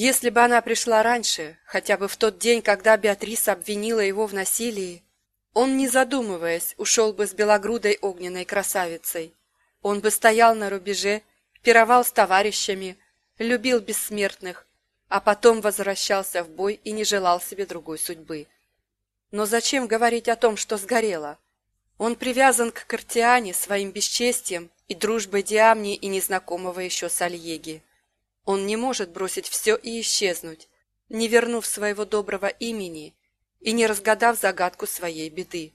Если бы она пришла раньше, хотя бы в тот день, когда Беатриса обвинила его в насилии, он, не задумываясь, ушел бы с белогрудой огненной красавицей. Он бы стоял на рубеже, пировал с товарищами, любил бессмертных, а потом возвращался в бой и не желал себе другой судьбы. Но зачем говорить о том, что сгорело? Он привязан к Картиане своим бесчестием и дружбой Диамни и незнакомого еще Сальеги. Он не может бросить все и исчезнуть, не вернув своего доброго имени и не разгадав загадку своей беды.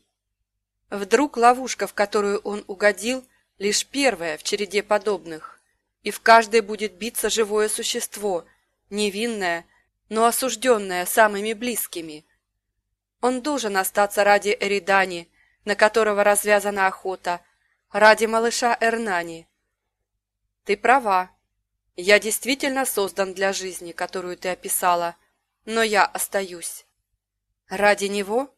Вдруг ловушка, в которую он угодил, лишь первая в череде подобных, и в каждой будет биться живое существо, невинное, но осужденное самыми близкими. Он должен остаться ради Эридани, на которого развязана охота, ради малыша Эрнани. Ты права. Я действительно создан для жизни, которую ты описала, но я остаюсь. Ради него?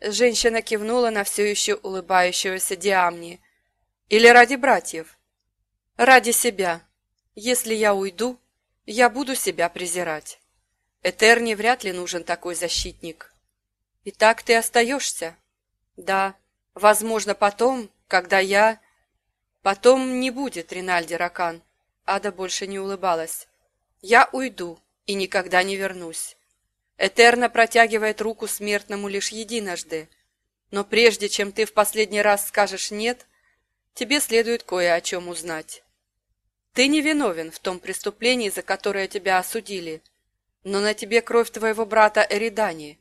Женщина кивнула на все еще улыбающегося Диамни. Или ради братьев? Ради себя. Если я уйду, я буду себя презирать. Этерне вряд ли нужен такой защитник. Итак, ты остаешься? Да. Возможно, потом, когда я... Потом не будет, Ринальди Ракан. Ада больше не улыбалась. Я уйду и никогда не вернусь. Этерна протягивает руку смертному лишь единожды. Но прежде чем ты в последний раз скажешь «нет», тебе следует кое о чем узнать. Ты не виновен в том преступлении, за которое тебя осудили, но на тебе кровь твоего брата Эридани.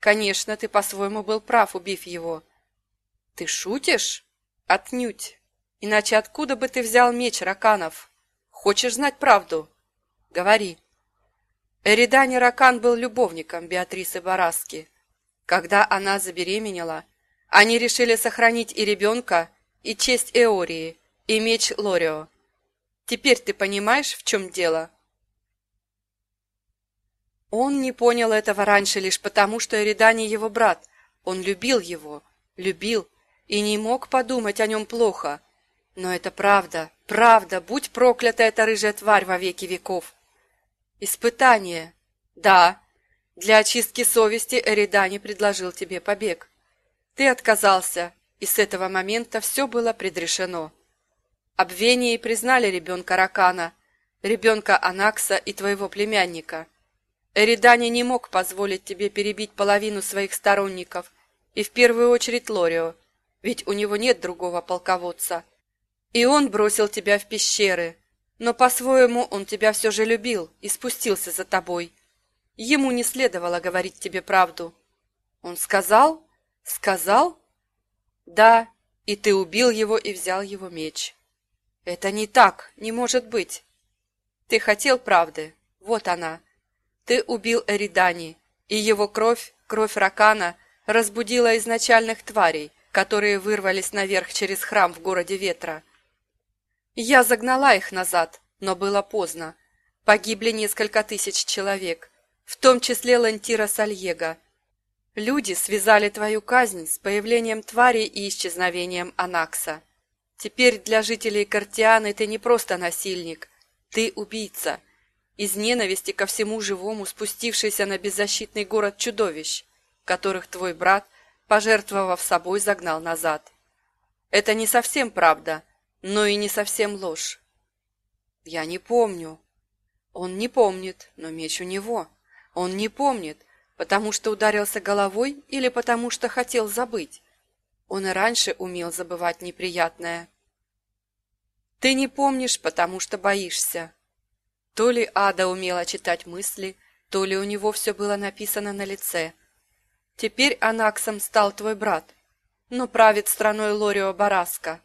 Конечно, ты по-своему был прав, убив его. Ты шутишь? Отнюдь. Иначе откуда бы ты взял меч, Раканов? Хочешь знать правду? Говори. Эридани Ракан был любовником Беатрисы Бараски. Когда она забеременела, они решили сохранить и ребенка, и честь Эории, и меч Лорио. Теперь ты понимаешь, в чем дело?» Он не понял этого раньше лишь потому, что Эридани его брат. Он любил его, любил, и не мог подумать о нем плохо. Но это правда, правда, будь проклята эта рыжая тварь во веки веков. Испытание. Да, для очистки совести Эридани предложил тебе побег. Ты отказался, и с этого момента все было предрешено. Обвении признали ребенка Ракана, ребенка Анакса и твоего племянника. Эридани не мог позволить тебе перебить половину своих сторонников, и в первую очередь Лорио, ведь у него нет другого полководца. И он бросил тебя в пещеры, но по-своему он тебя все же любил и спустился за тобой. Ему не следовало говорить тебе правду. Он сказал? Сказал? Да, и ты убил его и взял его меч. «Это не так, не может быть!» «Ты хотел правды, вот она. Ты убил Эридани, и его кровь, кровь Ракана, разбудила изначальных тварей, которые вырвались наверх через храм в городе Ветра. Я загнала их назад, но было поздно. Погибли несколько тысяч человек, в том числе Лантира Сальего. Люди связали твою казнь с появлением тварей и исчезновением Анакса. Теперь для жителей Картианы ты не просто насильник, ты убийца, из ненависти ко всему живому спустившийся на беззащитный город чудовищ, которых твой брат, пожертвовав собой, загнал назад. Это не совсем правда, но и не совсем ложь. Я не помню. Он не помнит, но меч у него. Он не помнит, потому что ударился головой или потому что хотел забыть. Он и раньше умел забывать неприятное. Ты не помнишь, потому что боишься. То ли Ада умела читать мысли, то ли у него все было написано на лице. Теперь Анаксом стал твой брат, но правит страной Лорио Бараска.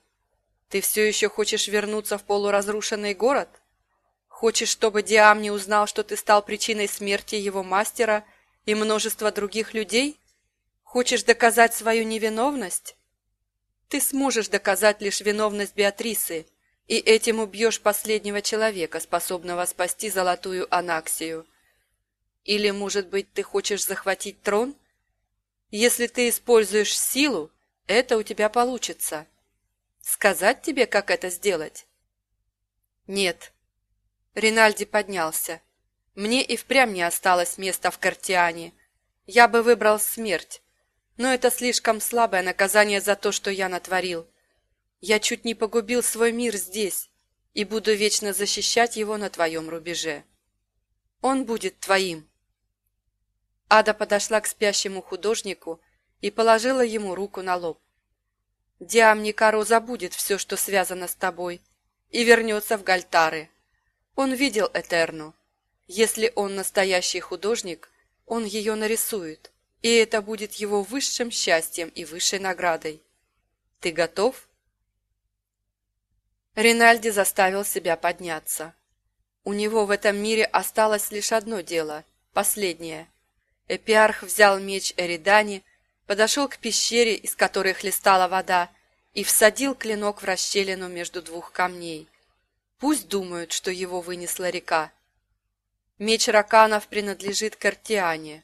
Ты все еще хочешь вернуться в полуразрушенный город? Хочешь, чтобы Диам не узнал, что ты стал причиной смерти его мастера и множества других людей? Хочешь доказать свою невиновность? Ты сможешь доказать лишь виновность Беатрисы, и этим убьешь последнего человека, способного спасти золотую Анаксию. Или, может быть, ты хочешь захватить трон? Если ты используешь силу, это у тебя получится. Сказать тебе, как это сделать? Нет. Ринальди поднялся. Мне и впрямь не осталось места в Картиане. Я бы выбрал смерть, но это слишком слабое наказание за то, что я натворил. Я чуть не погубил свой мир здесь и буду вечно защищать его на твоем рубеже. Он будет твоим. Ада подошла к спящему художнику и положила ему руку на лоб. Диам Никаро забудет все, что связано с тобой, и вернется в Гальтары. Он видел Этерну. Если он настоящий художник, он ее нарисует, и это будет его высшим счастьем и высшей наградой. Ты готов? Ринальди заставил себя подняться. У него в этом мире осталось лишь одно дело, последнее. Эпиарх взял меч Эридани, подошел к пещере, из которой хлестала вода, и всадил клинок в расщелину между двух камней. Пусть думают, что его вынесла река. Меч Раканов принадлежит Картиане.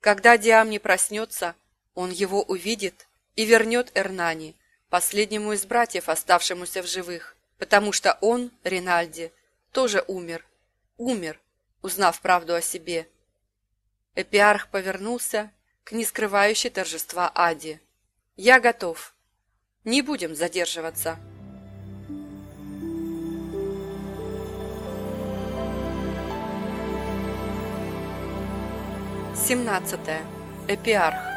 Когда Диам проснется, он его увидит и вернет Эрнани, последнему из братьев, оставшемуся в живых, потому что он, Ринальди, тоже умер. Умер, узнав правду о себе. Эпиарх повернулся к нескрывающей торжества Аде. «Я готов. Не будем задерживаться». Семнадцатое. Эпиарх.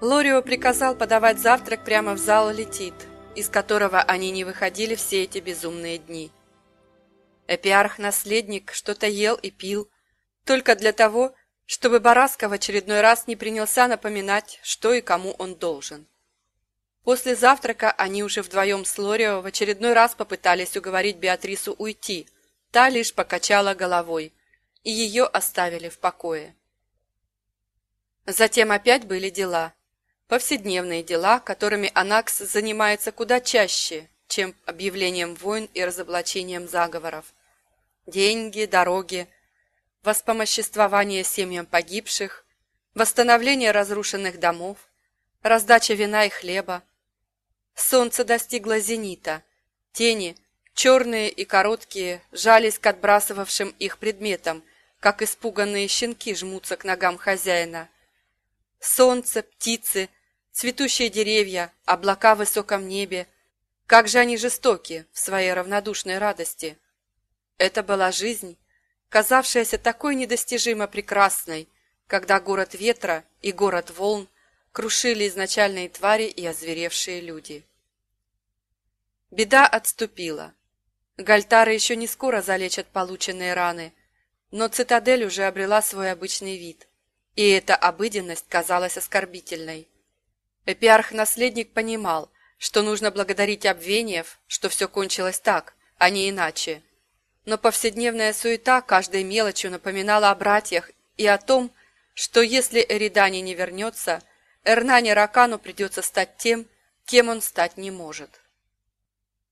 Лорио приказал подавать завтрак прямо в зал «Летит», из которого они не выходили все эти безумные дни. Эпиарх-наследник что-то ел и пил, только для того, чтобы Бараска в очередной раз не принялся напоминать, что и кому он должен. После завтрака они уже вдвоем с Лорио в очередной раз попытались уговорить Беатрису уйти, та лишь покачала головой, и ее оставили в покое. Затем опять были дела – Повседневные дела, которыми Анакс занимается куда чаще, чем объявлением войн и разоблачением заговоров. Деньги, дороги, воспомоществование семьям погибших, восстановление разрушенных домов, раздача вина и хлеба. Солнце достигло зенита, тени, черные и короткие, жались к отбрасывавшим их предметам, как испуганные щенки жмутся к ногам хозяина. Солнце, птицы, цветущие деревья, облака в высоком небе. Как же они жестоки в своей равнодушной радости. Это была жизнь, казавшаяся такой недостижимо прекрасной, когда город ветра и город волн крушили изначальные твари и озверевшие люди. Беда отступила. Гальтары еще не скоро залечат полученные раны, но цитадель уже обрела свой обычный вид, и эта обыденность казалась оскорбительной. Эпиарх-наследник понимал, что нужно благодарить Обвениев, что все кончилось так, а не иначе. Но повседневная суета каждой мелочью напоминала о братьях и о том, что если Эридани не вернется, Эрнане Ракану придется стать тем, кем он стать не может.